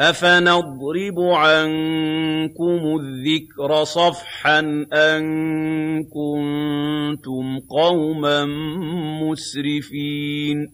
أَفَنَضْرِبُ عَنكُمُ الذِّكْرَ صَفْحًا أَن كُنتُمْ قَوْمًا مُّسْرِفِينَ